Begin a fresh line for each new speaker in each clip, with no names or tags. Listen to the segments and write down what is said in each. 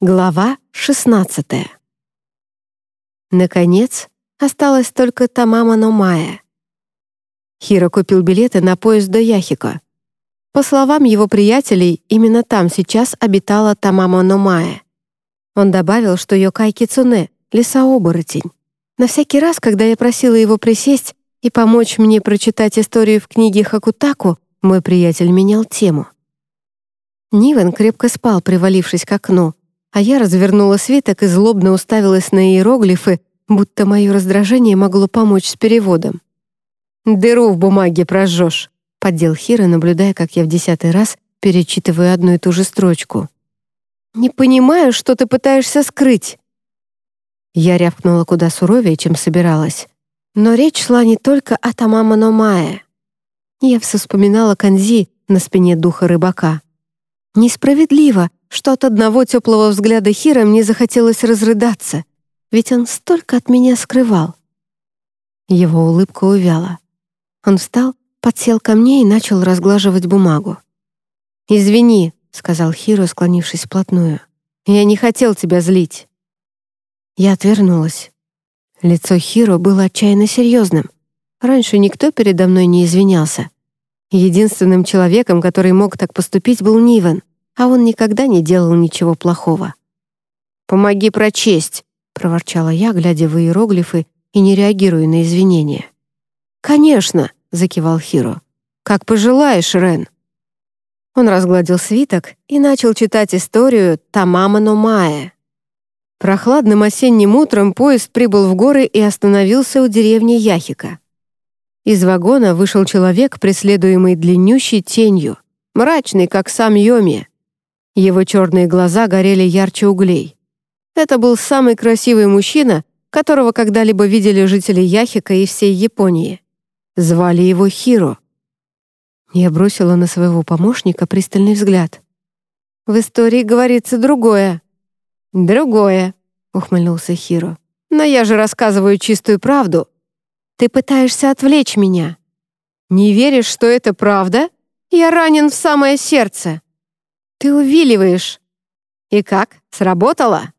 Глава 16 Наконец, осталась только Тамама Номая. Хиро купил билеты на поезд до Яхика. По словам его приятелей, именно там сейчас обитала Тамама Номая. Он добавил, что Йокай Кицуне — лесооборотень. На всякий раз, когда я просила его присесть и помочь мне прочитать историю в книге Хакутаку, мой приятель менял тему. Нивен крепко спал, привалившись к окну, а я развернула свиток и злобно уставилась на иероглифы, будто мое раздражение могло помочь с переводом. «Дыру в бумаге прожжешь», — поддел Хира, наблюдая, как я в десятый раз перечитываю одну и ту же строчку. «Не понимаю, что ты пытаешься скрыть». Я рявкнула куда суровее, чем собиралась. Но речь шла не только о Тамама Номае. Я вспоминала Канзи на спине духа рыбака. Несправедливо, что от одного теплого взгляда Хира мне захотелось разрыдаться, ведь он столько от меня скрывал. Его улыбка увяла. Он встал, подсел ко мне и начал разглаживать бумагу. «Извини», — сказал Хиро, склонившись вплотную. «Я не хотел тебя злить». Я отвернулась. Лицо Хиро было отчаянно серьезным. Раньше никто передо мной не извинялся. Единственным человеком, который мог так поступить, был Нивен а он никогда не делал ничего плохого. «Помоги прочесть», — проворчала я, глядя в иероглифы и не реагируя на извинения. «Конечно», — закивал Хиро. «Как пожелаешь, Рен». Он разгладил свиток и начал читать историю Тамама Номае. Прохладным осенним утром поезд прибыл в горы и остановился у деревни Яхика. Из вагона вышел человек, преследуемый длиннющей тенью, мрачный, как сам Йоми. Его черные глаза горели ярче углей. Это был самый красивый мужчина, которого когда-либо видели жители Яхика и всей Японии. Звали его Хиро. Я бросила на своего помощника пристальный взгляд. «В истории говорится другое». «Другое», — ухмыльнулся Хиро. «Но я же рассказываю чистую правду. Ты пытаешься отвлечь меня. Не веришь, что это правда? Я ранен в самое сердце». Ты увиливаешь. И как, сработало?»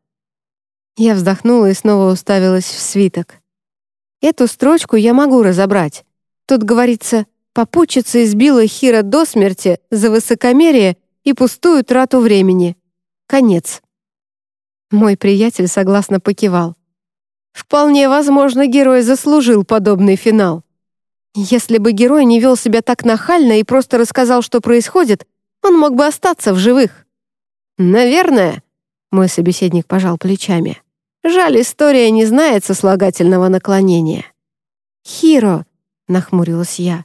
Я вздохнула и снова уставилась в свиток. Эту строчку я могу разобрать. Тут говорится «попутчица избила Хира до смерти за высокомерие и пустую трату времени». Конец. Мой приятель согласно покивал. Вполне возможно, герой заслужил подобный финал. Если бы герой не вел себя так нахально и просто рассказал, что происходит, он мог бы остаться в живых. Наверное, мой собеседник пожал плечами. Жаль, история не знает сослагательного наклонения. Хиро, нахмурилась я.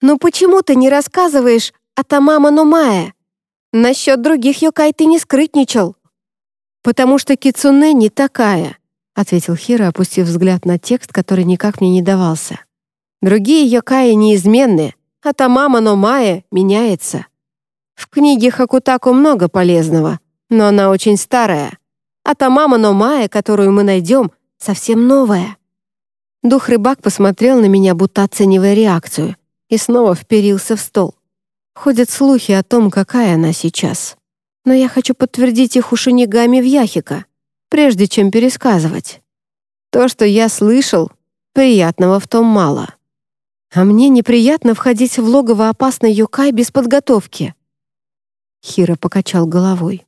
Ну почему ты не рассказываешь о Тамама Номае? Насчет других Йокай ты не скрытничал. Потому что Кицуне не такая, ответил Хиро, опустив взгляд на текст, который никак мне не давался. Другие Йокаи неизменны, а Тамама Номае меняется. В книге Хакутаку много полезного, но она очень старая. А та мама Номая, которую мы найдем, совсем новая. Дух-рыбак посмотрел на меня, будто оценивая реакцию, и снова вперился в стол. Ходят слухи о том, какая она сейчас. Но я хочу подтвердить их у в Яхика, прежде чем пересказывать. То, что я слышал, приятного в том мало. А мне неприятно входить в логово опасной Юкай без подготовки. Хира покачал головой.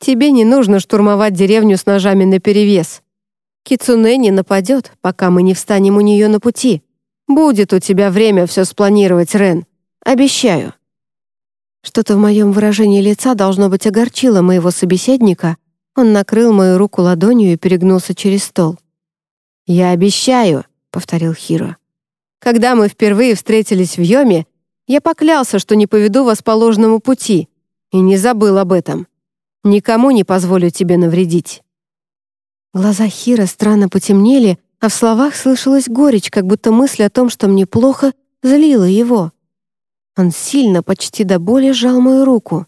«Тебе не нужно штурмовать деревню с ножами наперевес. Кицуне не нападет, пока мы не встанем у нее на пути. Будет у тебя время все спланировать, Рен. Обещаю». Что-то в моем выражении лица должно быть огорчило моего собеседника. Он накрыл мою руку ладонью и перегнулся через стол. «Я обещаю», — повторил Хиро. «Когда мы впервые встретились в Йоме, я поклялся, что не поведу вас по ложному пути, и не забыл об этом. Никому не позволю тебе навредить». Глаза Хира странно потемнели, а в словах слышалась горечь, как будто мысль о том, что мне плохо, злила его. Он сильно, почти до боли сжал мою руку.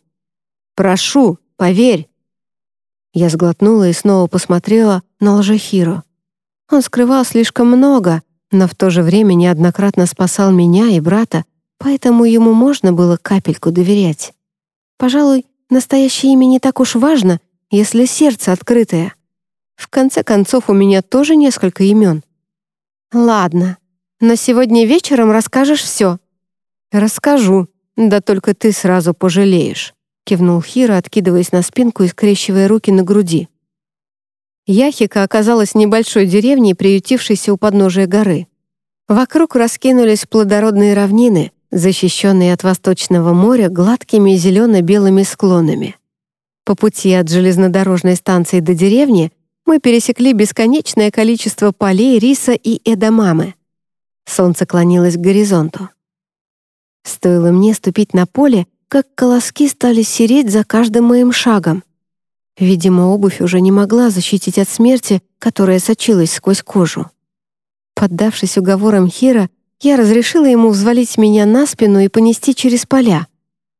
«Прошу, поверь!» Я сглотнула и снова посмотрела на лжехиру. Он скрывал слишком много, но в то же время неоднократно спасал меня и брата, поэтому ему можно было капельку доверять. Пожалуй, настоящее имя не так уж важно, если сердце открытое? В конце концов, у меня тоже несколько имен. Ладно, но сегодня вечером расскажешь все. Расскажу, да только ты сразу пожалеешь, кивнул Хира, откидываясь на спинку и скрещивая руки на груди. Яхика оказалась небольшой деревней, приютившейся у подножия горы. Вокруг раскинулись плодородные равнины, защищенные от восточного моря гладкими зелено-белыми склонами. По пути от железнодорожной станции до деревни мы пересекли бесконечное количество полей риса и эдамамы. Солнце клонилось к горизонту. Стоило мне ступить на поле, как колоски стали сереть за каждым моим шагом. Видимо, обувь уже не могла защитить от смерти, которая сочилась сквозь кожу. Поддавшись уговорам Хира, я разрешила ему взвалить меня на спину и понести через поля.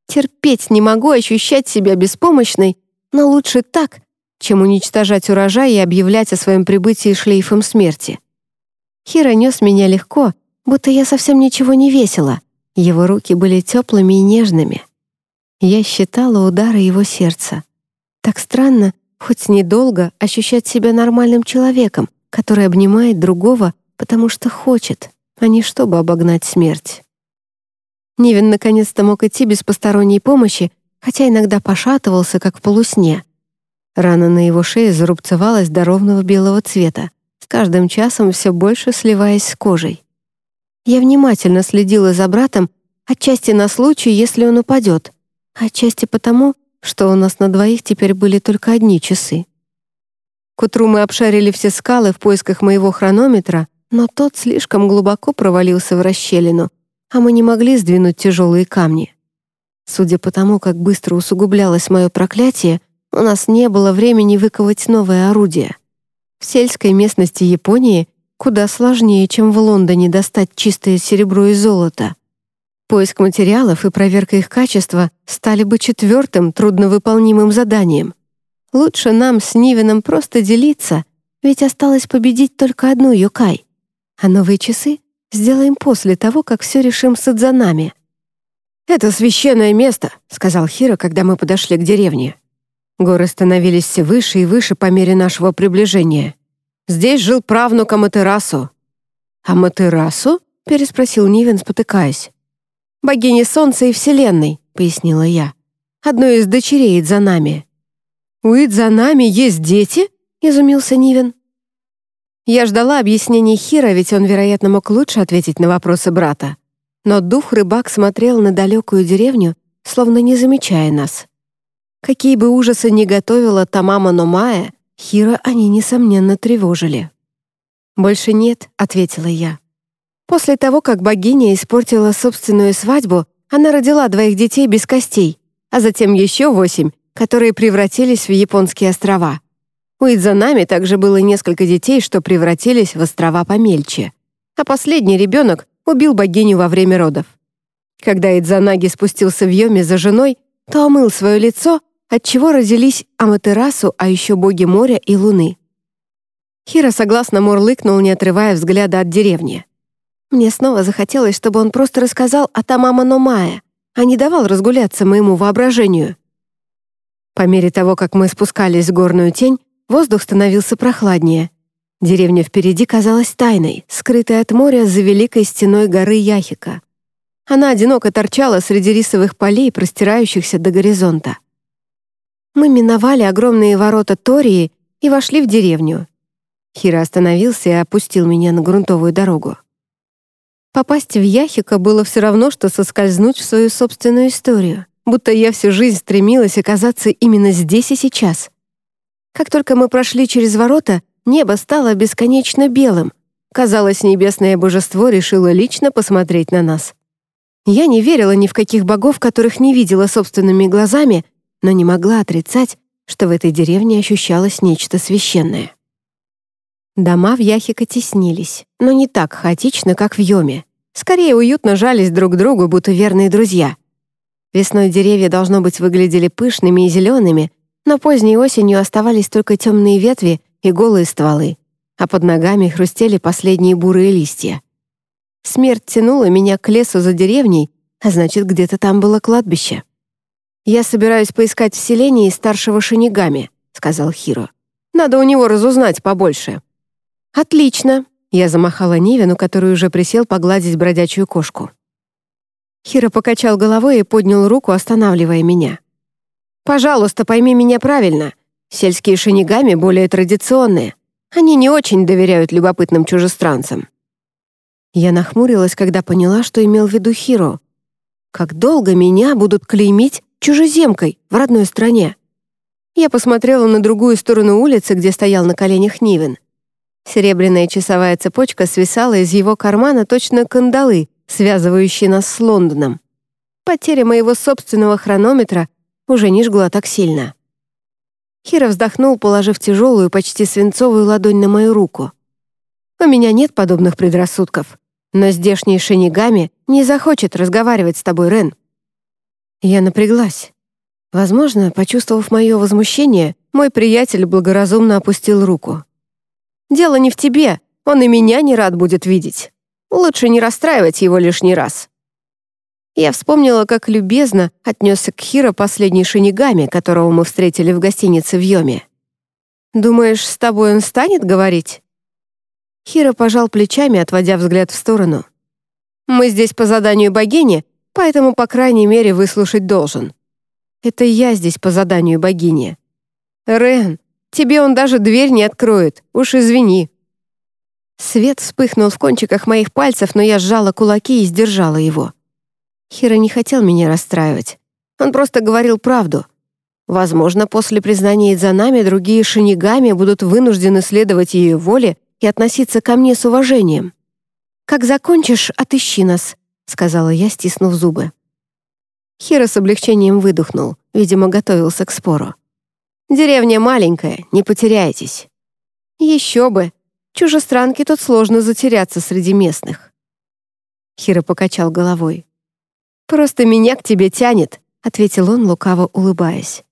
Терпеть не могу ощущать себя беспомощной, но лучше так, чем уничтожать урожай и объявлять о своем прибытии шлейфом смерти. Хира нес меня легко, будто я совсем ничего не весила. Его руки были теплыми и нежными. Я считала удары его сердца. Так странно, хоть недолго, ощущать себя нормальным человеком, который обнимает другого потому что хочет, а не чтобы обогнать смерть. Нивен наконец-то мог идти без посторонней помощи, хотя иногда пошатывался, как в полусне. Рана на его шее зарубцевалась до ровного белого цвета, с каждым часом все больше сливаясь с кожей. Я внимательно следила за братом, отчасти на случай, если он упадет, отчасти потому, что у нас на двоих теперь были только одни часы. К утру мы обшарили все скалы в поисках моего хронометра, но тот слишком глубоко провалился в расщелину, а мы не могли сдвинуть тяжелые камни. Судя по тому, как быстро усугублялось мое проклятие, у нас не было времени выковать новое орудие. В сельской местности Японии куда сложнее, чем в Лондоне достать чистое серебро и золото. Поиск материалов и проверка их качества стали бы четвертым трудновыполнимым заданием. Лучше нам с Нивином просто делиться, ведь осталось победить только одну Юкай — а новые часы сделаем после того, как все решим с Адзанами». «Это священное место», — сказал Хиро, когда мы подошли к деревне. Горы становились все выше и выше по мере нашего приближения. Здесь жил правнук Аматерасу. «Аматерасу?» — переспросил Нивен, спотыкаясь. «Богиня Солнца и Вселенной», — пояснила я. «Одной из дочерей Идзанами». «У Идзанами есть дети?» — изумился Нивен. Я ждала объяснений Хира, ведь он, вероятно, мог лучше ответить на вопросы брата. Но дух-рыбак смотрел на далекую деревню, словно не замечая нас. Какие бы ужасы ни готовила Тамама Номая, Хира они, несомненно, тревожили. «Больше нет», — ответила я. После того, как богиня испортила собственную свадьбу, она родила двоих детей без костей, а затем еще восемь, которые превратились в японские острова. У Идзанами также было несколько детей, что превратились в острова помельче. А последний ребенок убил богиню во время родов. Когда Идзанаги спустился в Йоме за женой, то омыл свое лицо, отчего родились Аматерасу, а еще боги моря и луны. Хира согласно мурлыкнул, не отрывая взгляда от деревни. Мне снова захотелось, чтобы он просто рассказал о Тамама Номае, а не давал разгуляться моему воображению. По мере того, как мы спускались в горную тень, Воздух становился прохладнее. Деревня впереди казалась тайной, скрытой от моря за великой стеной горы Яхика. Она одиноко торчала среди рисовых полей, простирающихся до горизонта. Мы миновали огромные ворота Тории и вошли в деревню. Хира остановился и опустил меня на грунтовую дорогу. Попасть в Яхика было все равно, что соскользнуть в свою собственную историю, будто я всю жизнь стремилась оказаться именно здесь и сейчас. Как только мы прошли через ворота, небо стало бесконечно белым. Казалось, небесное божество решило лично посмотреть на нас. Я не верила ни в каких богов, которых не видела собственными глазами, но не могла отрицать, что в этой деревне ощущалось нечто священное. Дома в Яхико теснились, но не так хаотично, как в Йоме. Скорее уютно жались друг к другу, будто верные друзья. Весной деревья, должно быть, выглядели пышными и зелеными, но поздней осенью оставались только темные ветви и голые стволы, а под ногами хрустели последние бурые листья. Смерть тянула меня к лесу за деревней, а значит, где-то там было кладбище. Я собираюсь поискать в селении старшего шинигами, — сказал Хиро. «Надо у него разузнать побольше». «Отлично!» — я замахала Нивину, который уже присел погладить бродячую кошку. Хиро покачал головой и поднял руку, останавливая меня. «Пожалуйста, пойми меня правильно. Сельские шинигами более традиционные. Они не очень доверяют любопытным чужестранцам». Я нахмурилась, когда поняла, что имел в виду Хиро. «Как долго меня будут клеймить чужеземкой в родной стране?» Я посмотрела на другую сторону улицы, где стоял на коленях Нивен. Серебряная часовая цепочка свисала из его кармана точно кандалы, связывающие нас с Лондоном. Потеря моего собственного хронометра уже не жгла так сильно. Хиро вздохнул, положив тяжелую, почти свинцовую ладонь на мою руку. «У меня нет подобных предрассудков, но здешний Шинигами не захочет разговаривать с тобой, Рен». Я напряглась. Возможно, почувствовав мое возмущение, мой приятель благоразумно опустил руку. «Дело не в тебе, он и меня не рад будет видеть. Лучше не расстраивать его лишний раз». Я вспомнила, как любезно отнесся к Хиро последний шинигами, которого мы встретили в гостинице в Йоме. «Думаешь, с тобой он станет говорить?» Хиро пожал плечами, отводя взгляд в сторону. «Мы здесь по заданию богини, поэтому, по крайней мере, выслушать должен. Это я здесь по заданию богини. Рен, тебе он даже дверь не откроет, уж извини». Свет вспыхнул в кончиках моих пальцев, но я сжала кулаки и сдержала его. Хиро не хотел меня расстраивать. Он просто говорил правду. Возможно, после признания Идзанами другие шинигами будут вынуждены следовать ее воле и относиться ко мне с уважением. «Как закончишь, отыщи нас», — сказала я, стиснув зубы. Хиро с облегчением выдохнул, видимо, готовился к спору. «Деревня маленькая, не потеряйтесь». «Еще бы! Чужестранки тут сложно затеряться среди местных». Хиро покачал головой. «Просто меня к тебе тянет», — ответил он, лукаво улыбаясь.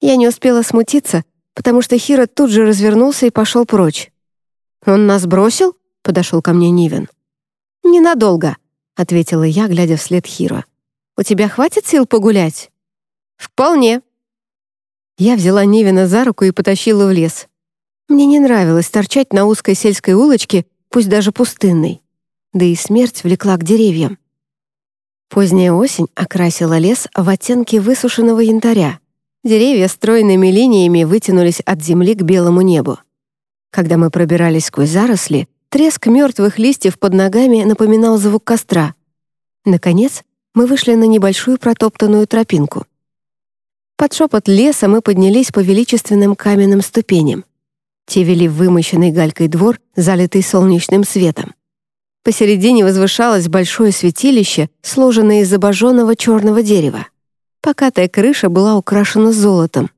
Я не успела смутиться, потому что Хиро тут же развернулся и пошел прочь. «Он нас бросил?» — подошел ко мне Нивен. «Ненадолго», — ответила я, глядя вслед Хиро. У тебя хватит сил погулять?» «Вполне». Я взяла Нивина за руку и потащила в лес. Мне не нравилось торчать на узкой сельской улочке, пусть даже пустынной. Да и смерть влекла к деревьям. Поздняя осень окрасила лес в оттенки высушенного янтаря. Деревья стройными линиями вытянулись от земли к белому небу. Когда мы пробирались сквозь заросли, треск мертвых листьев под ногами напоминал звук костра. Наконец, мы вышли на небольшую протоптанную тропинку. Под шепот леса мы поднялись по величественным каменным ступеням. Те вели вымощенный галькой двор, залитый солнечным светом. Посередине возвышалось большое святилище, сложенное из обожженного черного дерева. Покатая крыша была украшена золотом.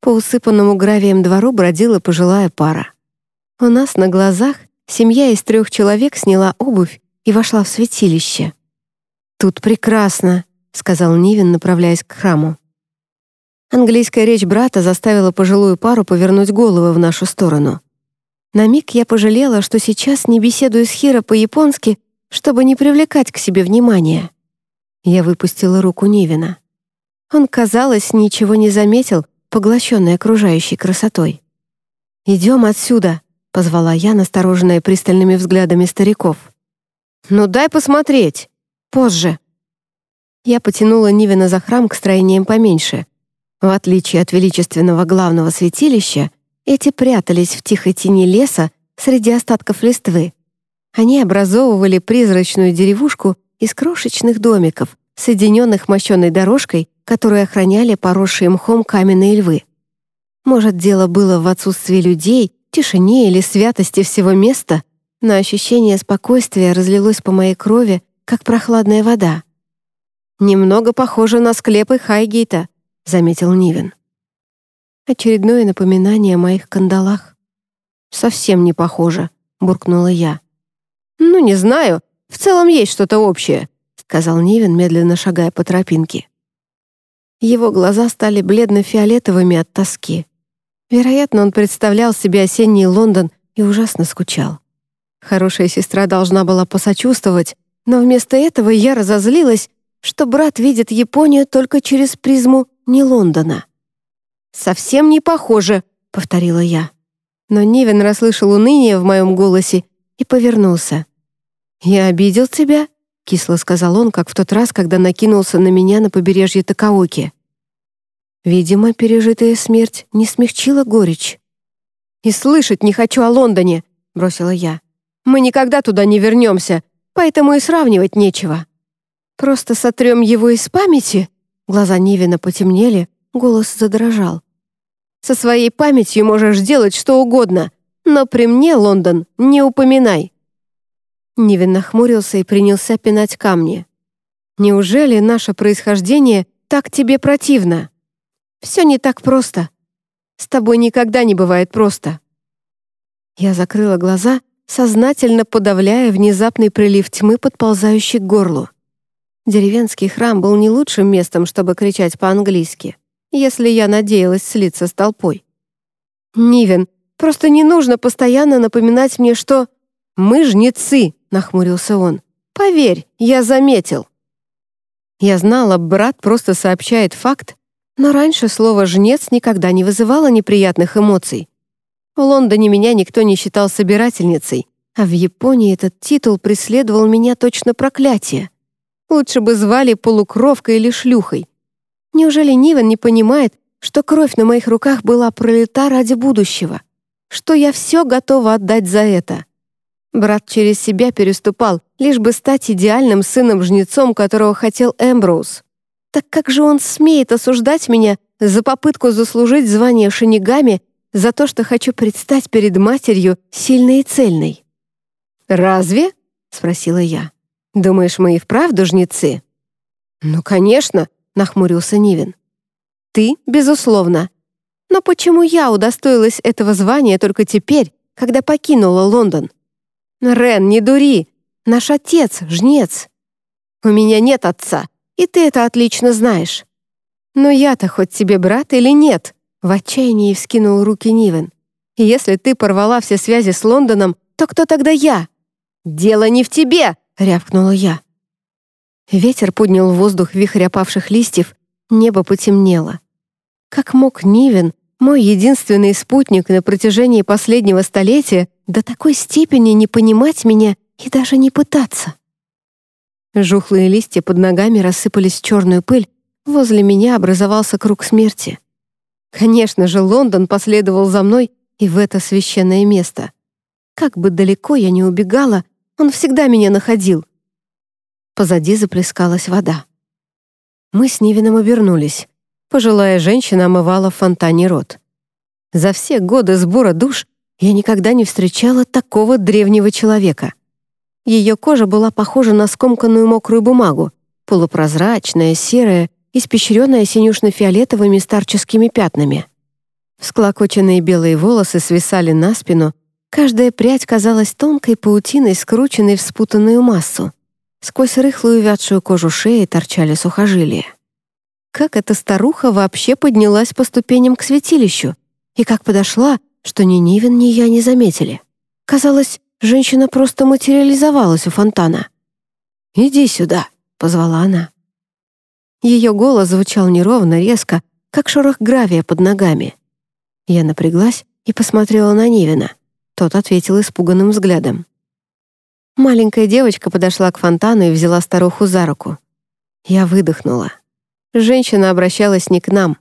По усыпанному гравием двору бродила пожилая пара. У нас на глазах семья из трех человек сняла обувь и вошла в святилище. «Тут прекрасно», — сказал Нивин, направляясь к храму. Английская речь брата заставила пожилую пару повернуть головы в нашу сторону. На миг я пожалела, что сейчас не беседую с Хиро по-японски, чтобы не привлекать к себе внимания. Я выпустила руку Нивина. Он, казалось, ничего не заметил, поглощенный окружающей красотой. «Идем отсюда», — позвала я, настороженная пристальными взглядами стариков. «Ну дай посмотреть!» Позже. Я потянула Нивина за храм к строениям поменьше. В отличие от величественного главного святилища, эти прятались в тихой тени леса среди остатков листвы. Они образовывали призрачную деревушку из крошечных домиков, соединенных мощенной дорожкой, которую охраняли поросшие мхом каменные львы. Может, дело было в отсутствии людей, тишине или святости всего места, но ощущение спокойствия разлилось по моей крови, как прохладная вода. «Немного похоже на склепы Хайгейта», — заметил Нивен. Очередное напоминание о моих кандалах. «Совсем не похоже», — буркнула я. «Ну, не знаю. В целом есть что-то общее», — сказал Нивен, медленно шагая по тропинке. Его глаза стали бледно-фиолетовыми от тоски. Вероятно, он представлял себе осенний Лондон и ужасно скучал. Хорошая сестра должна была посочувствовать, но вместо этого я разозлилась, что брат видит Японию только через призму не Лондона. «Совсем не похоже», — повторила я. Но Нивен расслышал уныние в моем голосе и повернулся. «Я обидел тебя?» — кисло сказал он, как в тот раз, когда накинулся на меня на побережье Такаоки. Видимо, пережитая смерть не смягчила горечь. «И слышать не хочу о Лондоне», — бросила я. «Мы никогда туда не вернемся, поэтому и сравнивать нечего». «Просто сотрем его из памяти?» Глаза Нивина потемнели, голос задрожал. «Со своей памятью можешь делать что угодно, но при мне, Лондон, не упоминай». Нивин нахмурился и принялся пинать камни. «Неужели наше происхождение так тебе противно?» «Все не так просто. С тобой никогда не бывает просто». Я закрыла глаза, сознательно подавляя внезапный прилив тьмы, подползающий к горлу. Деревенский храм был не лучшим местом, чтобы кричать по-английски, если я надеялась слиться с толпой. «Нивен, просто не нужно постоянно напоминать мне, что...» «Мы жнецы», — нахмурился он. «Поверь, я заметил». Я знала, брат просто сообщает факт, но раньше слово «жнец» никогда не вызывало неприятных эмоций. В Лондоне меня никто не считал собирательницей, а в Японии этот титул преследовал меня точно проклятие. Лучше бы звали полукровкой или шлюхой. Неужели Нивен не понимает, что кровь на моих руках была пролита ради будущего? Что я все готова отдать за это? Брат через себя переступал, лишь бы стать идеальным сыном-жнецом, которого хотел Эмброуз. Так как же он смеет осуждать меня за попытку заслужить звание шинигами, за то, что хочу предстать перед матерью сильной и цельной? «Разве?» — спросила я. «Думаешь, мы и вправду жнецы?» «Ну, конечно», — нахмурился Нивин. «Ты, безусловно. Но почему я удостоилась этого звания только теперь, когда покинула Лондон?» «Рен, не дури! Наш отец — жнец. У меня нет отца, и ты это отлично знаешь. Но я-то хоть тебе брат или нет?» В отчаянии вскинул руки Нивен. «Если ты порвала все связи с Лондоном, то кто тогда я?» «Дело не в тебе!» — рявкнула я. Ветер поднял в воздух вихрь опавших листьев, небо потемнело. Как мог Нивен, мой единственный спутник на протяжении последнего столетия, до такой степени не понимать меня и даже не пытаться. Жухлые листья под ногами рассыпались в черную пыль, возле меня образовался круг смерти. Конечно же, Лондон последовал за мной и в это священное место. Как бы далеко я ни убегала, он всегда меня находил. Позади заплескалась вода. Мы с Нивином обернулись. Пожилая женщина омывала в фонтане рот. За все годы сбора душ я никогда не встречала такого древнего человека. Ее кожа была похожа на скомканную мокрую бумагу, полупрозрачная, серая, испещренная синюшно-фиолетовыми старческими пятнами. Всклокоченные белые волосы свисали на спину, каждая прядь казалась тонкой паутиной, скрученной в спутанную массу. Сквозь рыхлую вятшую кожу шеи торчали сухожилия. Как эта старуха вообще поднялась по ступеням к святилищу? И как подошла, что ни Нивен, ни я не заметили. Казалось, женщина просто материализовалась у фонтана. «Иди сюда», — позвала она. Ее голос звучал неровно, резко, как шорох гравия под ногами. Я напряглась и посмотрела на Нивина. Тот ответил испуганным взглядом. Маленькая девочка подошла к фонтану и взяла старуху за руку. Я выдохнула. Женщина обращалась не к нам.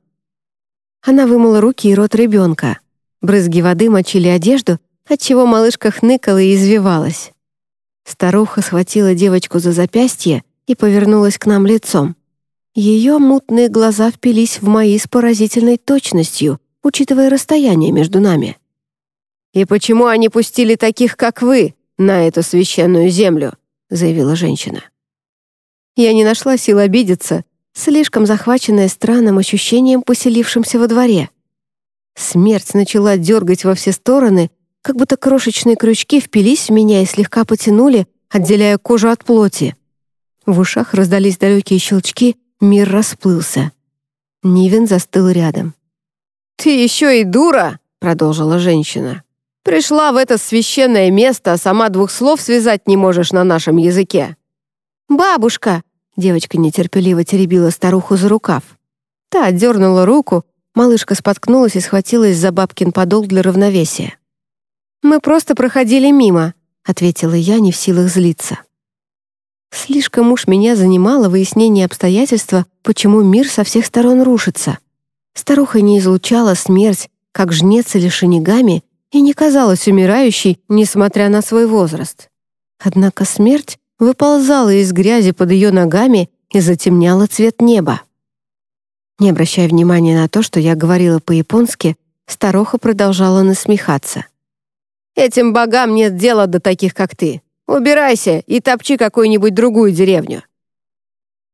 Она вымыла руки и рот ребенка, Брызги воды мочили одежду, отчего малышка хныкала и извивалась. Старуха схватила девочку за запястье и повернулась к нам лицом. Ее мутные глаза впились в мои с поразительной точностью, учитывая расстояние между нами. «И почему они пустили таких, как вы, на эту священную землю?» заявила женщина. Я не нашла сил обидеться, слишком захваченная странным ощущением, поселившимся во дворе — Смерть начала дергать во все стороны, как будто крошечные крючки впились в меня и слегка потянули, отделяя кожу от плоти. В ушах раздались далекие щелчки, мир расплылся. Нивен застыл рядом. «Ты еще и дура!» — продолжила женщина. «Пришла в это священное место, а сама двух слов связать не можешь на нашем языке». «Бабушка!» — девочка нетерпеливо теребила старуху за рукав. Та отдернула руку, малышка споткнулась и схватилась за бабкин подол для равновесия. «Мы просто проходили мимо», — ответила я, не в силах злиться. Слишком уж меня занимало выяснение обстоятельства, почему мир со всех сторон рушится. Старуха не излучала смерть, как жнец или шинигами, и не казалась умирающей, несмотря на свой возраст. Однако смерть выползала из грязи под ее ногами и затемняла цвет неба. Не обращая внимания на то, что я говорила по-японски, старуха продолжала насмехаться. «Этим богам нет дела до таких, как ты. Убирайся и топчи какую-нибудь другую деревню».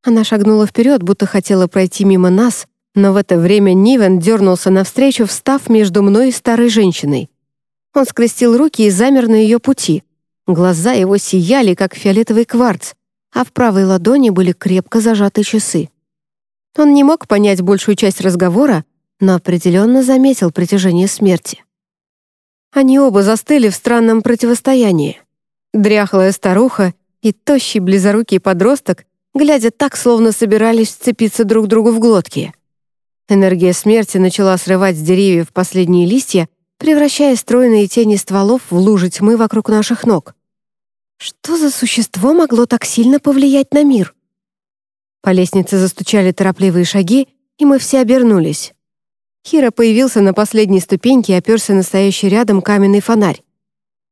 Она шагнула вперед, будто хотела пройти мимо нас, но в это время Нивен дернулся навстречу, встав между мной и старой женщиной. Он скрестил руки и замер на ее пути. Глаза его сияли, как фиолетовый кварц, а в правой ладони были крепко зажаты часы. Он не мог понять большую часть разговора, но определенно заметил притяжение смерти. Они оба застыли в странном противостоянии. Дряхлая старуха и тощий близорукий подросток, глядя так, словно собирались сцепиться друг другу в глотки. Энергия смерти начала срывать с деревьев последние листья, превращая стройные тени стволов в лужи тьмы вокруг наших ног. Что за существо могло так сильно повлиять на мир? По лестнице застучали торопливые шаги, и мы все обернулись. Хира появился на последней ступеньке и оперся на стоящий рядом каменный фонарь.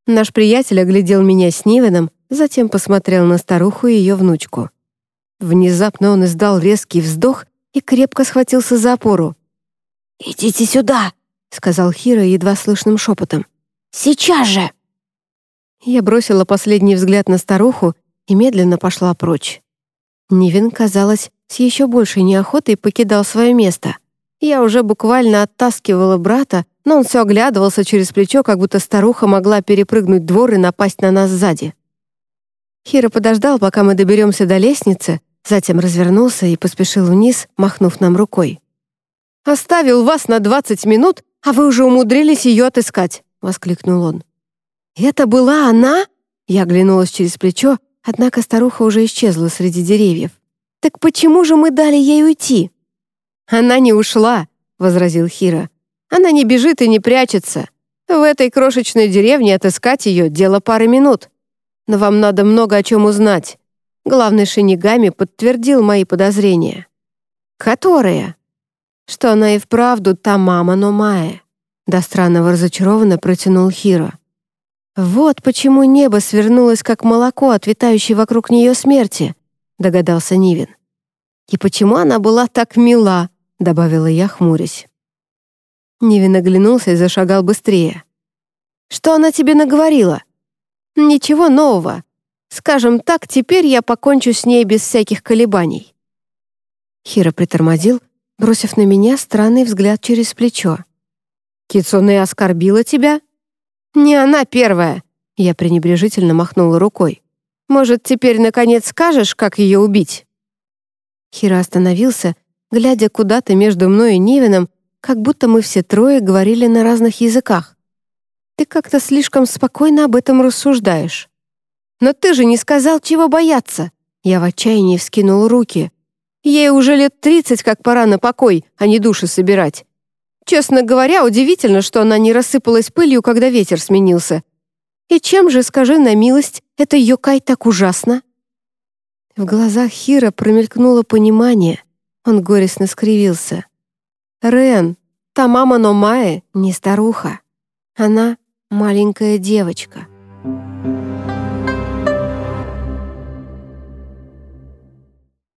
Наш приятель оглядел меня с Нивеном, затем посмотрел на старуху и ее внучку. Внезапно он издал резкий вздох и крепко схватился за опору. «Идите сюда!» — сказал Хира едва слышным шепотом. «Сейчас же!» Я бросила последний взгляд на старуху и медленно пошла прочь. Нивен, казалось, с еще большей неохотой покидал свое место. Я уже буквально оттаскивала брата, но он все оглядывался через плечо, как будто старуха могла перепрыгнуть двор и напасть на нас сзади. Хира подождал, пока мы доберемся до лестницы, затем развернулся и поспешил вниз, махнув нам рукой. «Оставил вас на двадцать минут, а вы уже умудрились ее отыскать!» — воскликнул он. «Это была она?» Я оглянулась через плечо, однако старуха уже исчезла среди деревьев. «Так почему же мы дали ей уйти?» «Она не ушла», — возразил Хира. «Она не бежит и не прячется. В этой крошечной деревне отыскать ее — дело пары минут. Но вам надо много о чем узнать. Главный Шинигами подтвердил мои подозрения». «Которые?» «Что она и вправду та мама Номая». До странного разочарованно протянул Хира. «Вот почему небо свернулось, как молоко от витающей вокруг нее смерти», — догадался Нивин. «И почему она была так мила», — добавила я, хмурясь. Нивин оглянулся и зашагал быстрее. «Что она тебе наговорила?» «Ничего нового. Скажем так, теперь я покончу с ней без всяких колебаний». Хиро притормозил, бросив на меня странный взгляд через плечо. «Кицуне оскорбила тебя?» «Не она первая!» Я пренебрежительно махнула рукой. «Может, теперь, наконец, скажешь, как ее убить?» Хира остановился, глядя куда-то между мной и Нивином, как будто мы все трое говорили на разных языках. «Ты как-то слишком спокойно об этом рассуждаешь». «Но ты же не сказал, чего бояться!» Я в отчаянии вскинул руки. «Ей уже лет тридцать, как пора на покой, а не души собирать. Честно говоря, удивительно, что она не рассыпалась пылью, когда ветер сменился. И чем же, скажи на милость, это Йокай так ужасно? В глазах Хира промелькнуло понимание. Он горестно скривился. «Рен, та мама Номае не старуха. Она маленькая девочка».